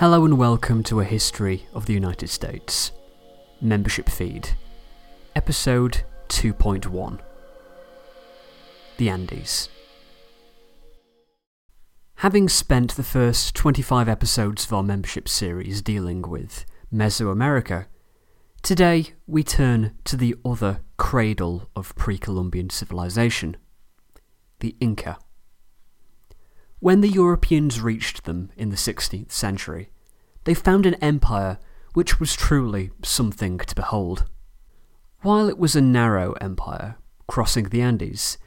Hello and welcome to a history of the United States. Membership Feed. Episode 2.1 The Andes. Having spent the first 25 episodes of our membership series dealing with Mesoamerica, today we turn to the other cradle of pre Columbian civilization the Inca. When the Europeans reached them in the 16th century, they found an empire which was truly something to behold. While it was a narrow empire, crossing the Andes,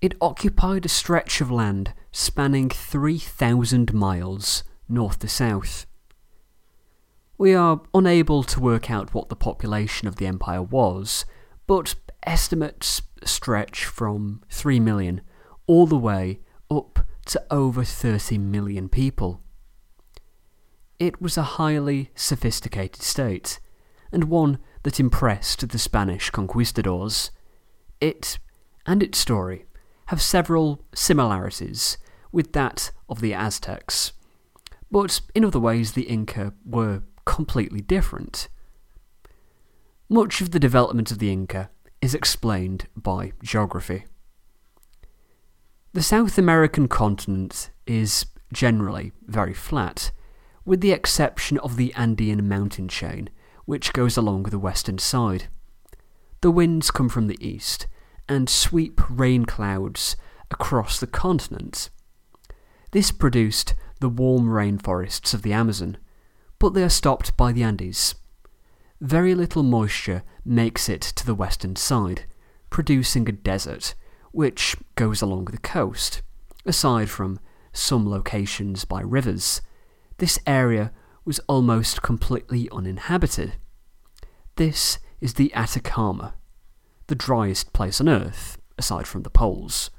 it occupied a stretch of land spanning 3,000 miles north to south. We are unable to work out what the population of the empire was, but estimates stretch from 3 million all the way up to over 30 million people. It was a highly sophisticated state, and one that impressed the Spanish conquistadors. It and its story have several similarities with that of the Aztecs, but in other ways the Inca were completely different. Much of the development of the Inca is explained by geography. The South American continent is generally very flat, with the exception of the Andean mountain chain, which goes along the western side. The winds come from the east and sweep rain clouds across the continent. This produced the warm rainforests of the Amazon, but they are stopped by the Andes. Very little moisture makes it to the western side, producing a desert which goes along the coast. Aside from some locations by rivers, this area was almost completely uninhabited. This is the Atacama, the driest place on Earth, aside from the poles.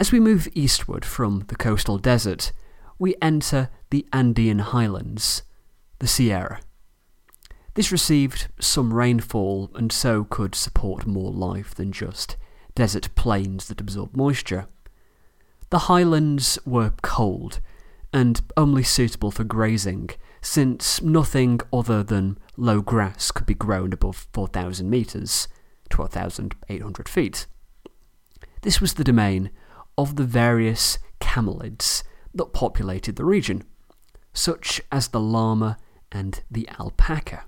As we move eastward from the coastal desert, we enter the Andean highlands, the Sierra. This received some rainfall and so could support more life than just desert plains that absorb moisture. The highlands were cold and only suitable for grazing, since nothing other than low grass could be grown above 4,000 metres, 12,800 feet. This was the domain of the various camelids that populated the region, such as the llama and the alpaca.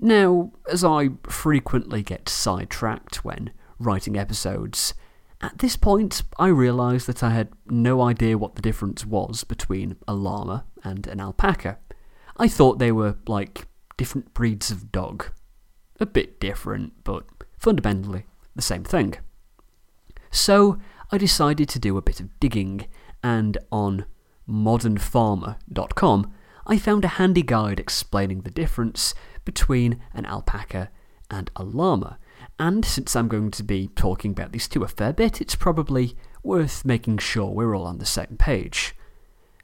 Now, as I frequently get sidetracked when writing episodes, at this point I realised that I had no idea what the difference was between a llama and an alpaca. I thought they were like different breeds of dog. A bit different, but fundamentally the same thing. So I decided to do a bit of digging, and on modernfarmer.com I found a handy guide explaining the difference between an alpaca and a llama. And since I'm going to be talking about these two a fair bit, it's probably worth making sure we're all on the same page.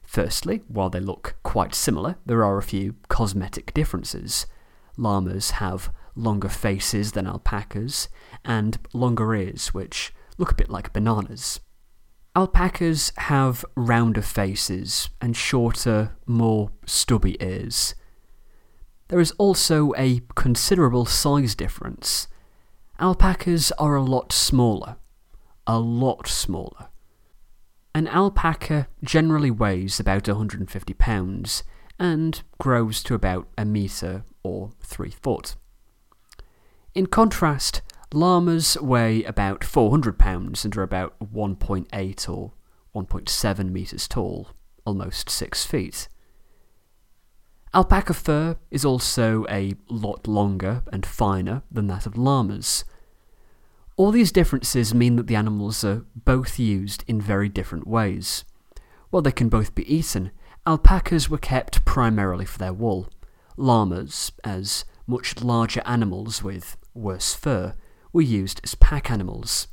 Firstly, while they look quite similar, there are a few cosmetic differences. Llamas have longer faces than alpacas, and longer ears, which look a bit like bananas. Alpacas have rounder faces and shorter, more stubby ears. There is also a considerable size difference. Alpacas are a lot smaller. A lot smaller. An alpaca generally weighs about 150 pounds and grows to about a metre or 3 foot. In contrast, llamas weigh about 400 pounds and are about 1.8 or 1.7 metres tall, almost 6 feet. Alpaca fur is also a lot longer and finer than that of llamas. All these differences mean that the animals are both used in very different ways. While they can both be eaten, alpacas were kept primarily for their wool. Llamas, as much larger animals with worse fur, were used as pack animals.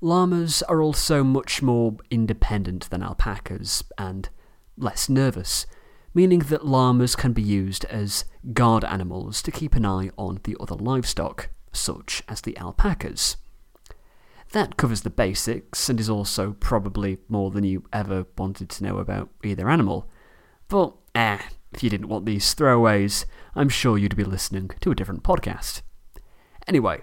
Llamas are also much more independent than alpacas and less nervous, meaning that llamas can be used as guard animals to keep an eye on the other livestock, such as the alpacas. That covers the basics and is also probably more than you ever wanted to know about either animal. But, eh, if you didn't want these throwaways, I'm sure you'd be listening to a different podcast. Anyway,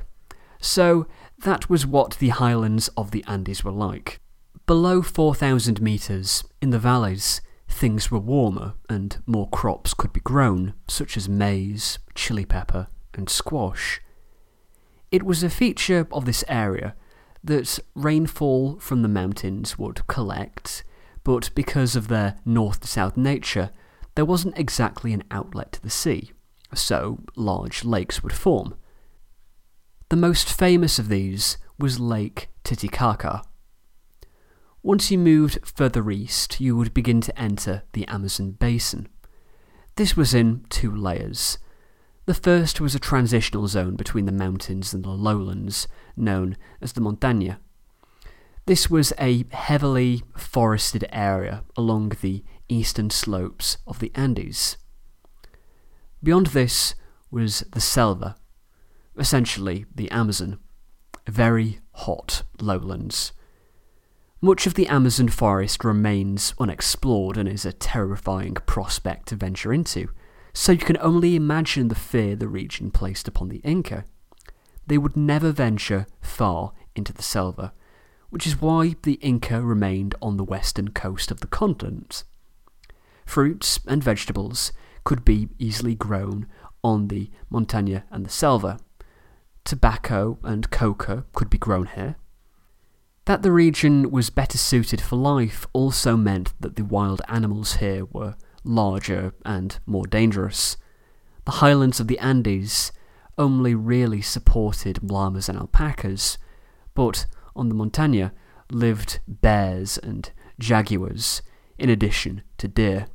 so that was what the highlands of the Andes were like. Below 4,000 metres, in the valleys, things were warmer and more crops could be grown, such as maize, chili pepper, and squash. It was a feature of this area that rainfall from the mountains would collect, but because of their north to south nature, there wasn't exactly an outlet to the sea, so large lakes would form. The most famous of these was Lake Titicaca. Once you moved further east, you would begin to enter the Amazon basin. This was in two layers. The first was a transitional zone between the mountains and the lowlands, known as the Montaña. This was a heavily forested area along the eastern slopes of the Andes. Beyond this was the Selva, essentially the Amazon, very hot lowlands. Much of the Amazon forest remains unexplored and is a terrifying prospect to venture into so you can only imagine the fear the region placed upon the Inca. They would never venture far into the selva, which is why the Inca remained on the western coast of the continent. Fruits and vegetables could be easily grown on the montaña and the selva. Tobacco and coca could be grown here. That the region was better suited for life also meant that the wild animals here were larger and more dangerous. The highlands of the Andes only really supported llamas and alpacas, but on the Montaña lived bears and jaguars, in addition to deer.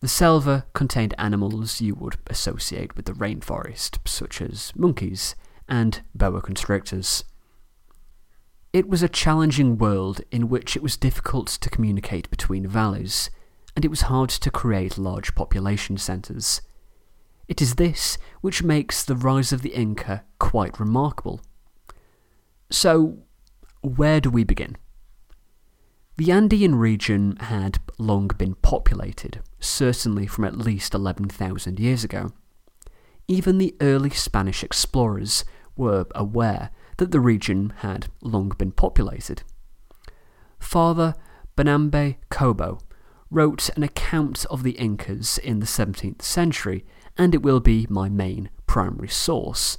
The selva contained animals you would associate with the rainforest, such as monkeys and boa constrictors. It was a challenging world in which it was difficult to communicate between valleys, and it was hard to create large population centres. It is this which makes the rise of the Inca quite remarkable. So, where do we begin? The Andean region had long been populated, certainly from at least 11,000 years ago. Even the early Spanish explorers were aware that the region had long been populated. Father Bernabé Cobo wrote an account of the Incas in the 17th century, and it will be my main primary source.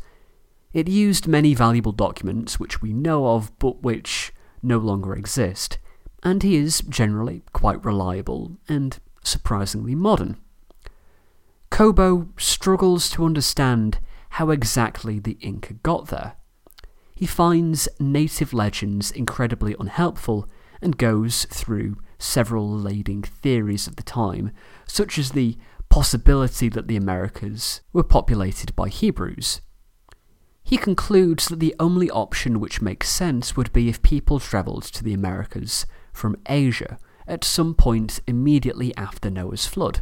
It used many valuable documents which we know of but which no longer exist, and he is generally quite reliable and surprisingly modern. Cobo struggles to understand how exactly the Inca got there. He finds native legends incredibly unhelpful and goes through several leading theories of the time, such as the possibility that the Americas were populated by Hebrews. He concludes that the only option which makes sense would be if people travelled to the Americas from Asia at some point immediately after Noah's flood,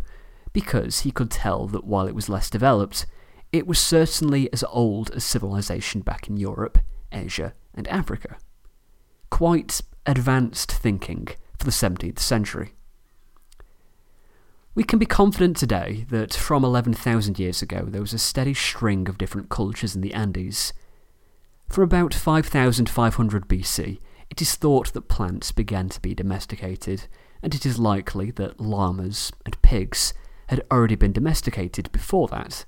because he could tell that while it was less developed, it was certainly as old as civilization back in Europe, Asia, and Africa. Quite advanced thinking for the 17th century. We can be confident today that from 11,000 years ago there was a steady string of different cultures in the Andes. From about 5500 BC, it is thought that plants began to be domesticated, and it is likely that llamas and pigs had already been domesticated before that.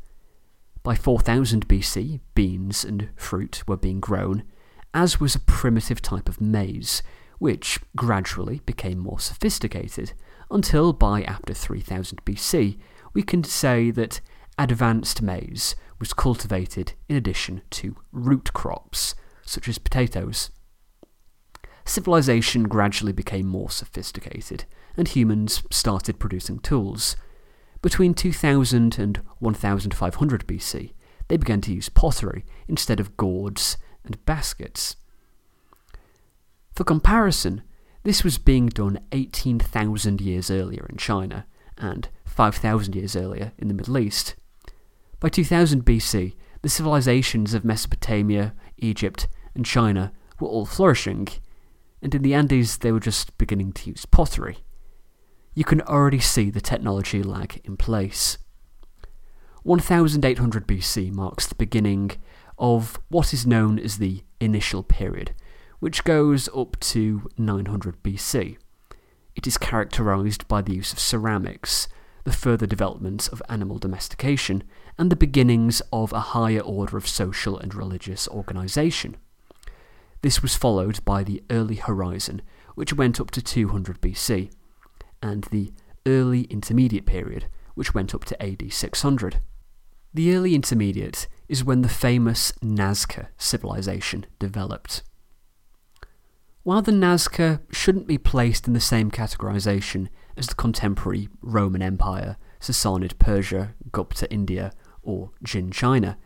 By 4000 BC, beans and fruit were being grown, as was a primitive type of maize, which gradually became more sophisticated, until by after 3000 BC we can say that advanced maize was cultivated in addition to root crops, such as potatoes. Civilization gradually became more sophisticated, and humans started producing tools. Between 2000 and 1500 BC, they began to use pottery instead of gourds and baskets. For comparison, this was being done 18,000 years earlier in China and 5,000 years earlier in the Middle East. By 2000 BC, the civilizations of Mesopotamia, Egypt, and China were all flourishing, and in the Andes they were just beginning to use pottery. You can already see the technology lag in place. 1800 BC marks the beginning of what is known as the Initial Period, which goes up to 900 BC. It is characterized by the use of ceramics, the further development of animal domestication, and the beginnings of a higher order of social and religious organization. This was followed by the Early Horizon, which went up to 200 BC, and the Early Intermediate period, which went up to AD 600. The Early Intermediate is when the famous Nazca civilization developed. While the Nazca shouldn't be placed in the same categorization as the contemporary Roman Empire, Sassanid Persia, Gupta India, or Jin China,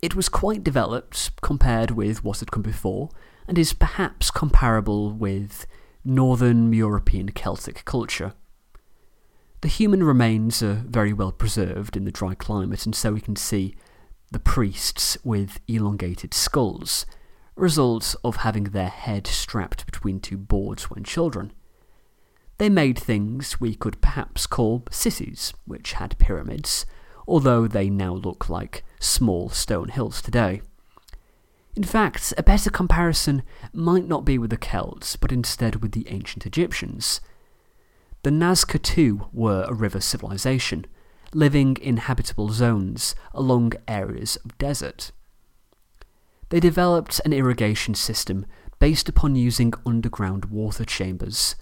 it was quite developed compared with what had come before, and is perhaps comparable with Northern European Celtic culture. The human remains are very well preserved in the dry climate, and so we can see the priests with elongated skulls, a result of having their head strapped between two boards when children. They made things we could perhaps call cities, which had pyramids, although they now look like small stone hills today. In fact, a better comparison might not be with the Celts, but instead with the ancient Egyptians. The Nazca too were a river civilization, living in habitable zones along areas of desert. They developed an irrigation system based upon using underground water chambers.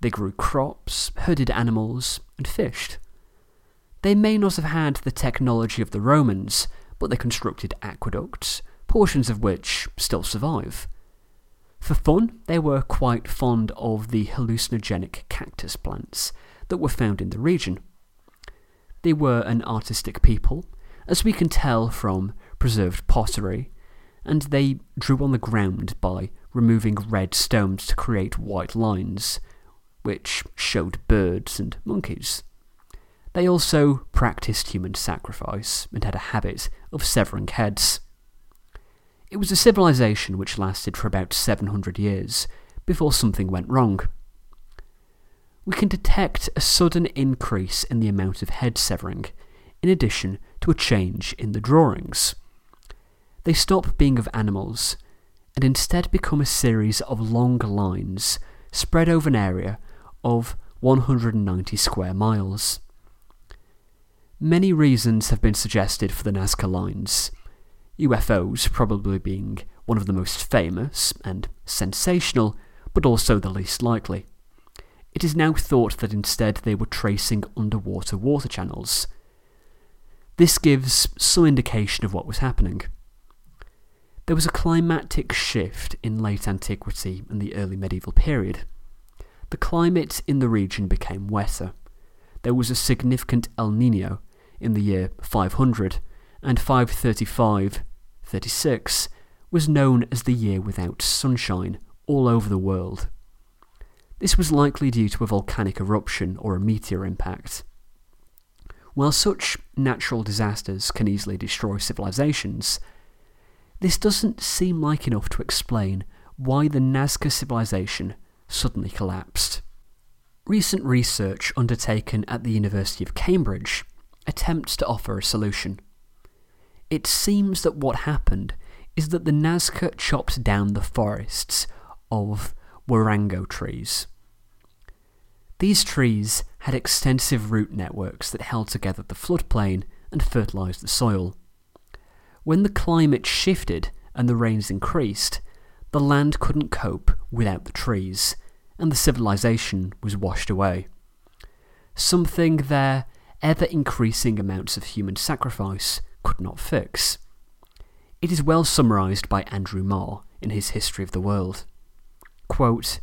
They grew crops, herded animals, and fished. They may not have had the technology of the Romans, but they constructed aqueducts, portions of which still survive. For fun, they were quite fond of the hallucinogenic cactus plants that were found in the region. They were an artistic people, as we can tell from preserved pottery, and they drew on the ground by removing red stones to create white lines, which showed birds and monkeys. They also practiced human sacrifice and had a habit of severing heads. It was a civilization which lasted for about 700 years before something went wrong. We can detect a sudden increase in the amount of head severing, in addition to a change in the drawings. They stop being of animals and instead become a series of long lines spread over an area of 190 square miles. Many reasons have been suggested for the Nazca lines, UFOs probably being one of the most famous and sensational, but also the least likely. It is now thought that instead they were tracing underwater water channels. This gives some indication of what was happening. There was a climatic shift in late antiquity and the early medieval period. The climate in the region became wetter there was a significant El Nino in the year 500, and 535 36 was known as the year without sunshine all over the world. This was likely due to a volcanic eruption or a meteor impact. While such natural disasters can easily destroy civilizations, this doesn't seem like enough to explain why the Nazca civilization suddenly collapsed. Recent research undertaken at the University of Cambridge attempts to offer a solution. It seems that what happened is that the Nazca chopped down the forests of Huarango trees. These trees had extensive root networks that held together the floodplain and fertilised the soil. When the climate shifted and the rains increased, the land couldn't cope without the trees, and the civilization was washed away. Something their ever increasing amounts of human sacrifice could not fix. It is well summarized by Andrew Marr in his History of the World. Quote,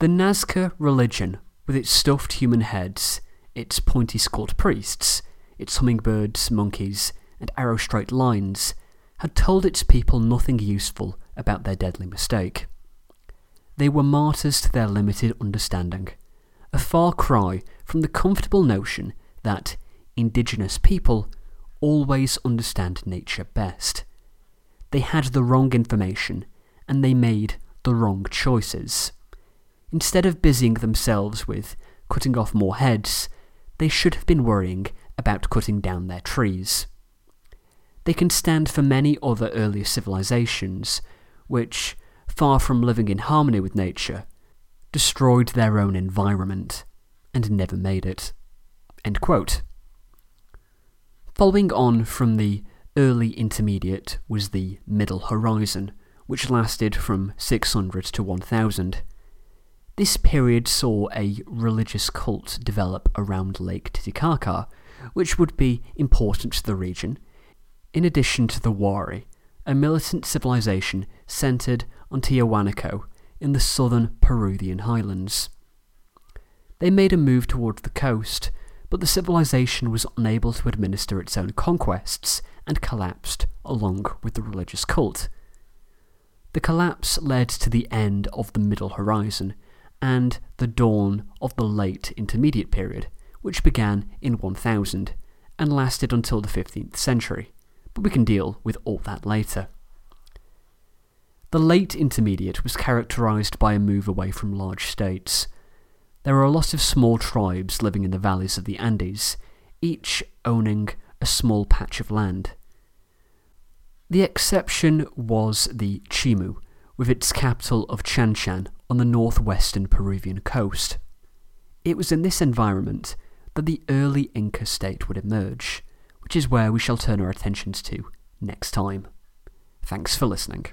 the Nazca religion, with its stuffed human heads, its pointy skulled priests, its hummingbirds, monkeys, and arrow straight lines, had told its people nothing useful about their deadly mistake. They were martyrs to their limited understanding, a far cry from the comfortable notion that indigenous people always understand nature best. they had the wrong information and they made the wrong choices. Instead of busying themselves with cutting off more heads, they should have been worrying about cutting down their trees. They can stand for many other earlier civilizations, which, far from living in harmony with nature, destroyed their own environment and never made it. Following on from the early intermediate was the Middle Horizon, which lasted from 600 to 1000. This period saw a religious cult develop around Lake Titicaca, which would be important to the region. In addition to the Wari, a militant civilization centered on Tiahuanaco in the southern Peruvian highlands. They made a move towards the coast, but the civilization was unable to administer its own conquests and collapsed along with the religious cult. The collapse led to the end of the Middle Horizon and the dawn of the Late Intermediate period, which began in 1000 and lasted until the 15th century, but we can deal with all that later. The Late Intermediate was characterized by a move away from large states. There were a lot of small tribes living in the valleys of the Andes, each owning a small patch of land. The exception was the Chimu, with its capital of Chan Chan on the northwestern Peruvian coast. It was in this environment that the early Inca state would emerge, which is where we shall turn our attentions to next time. Thanks for listening.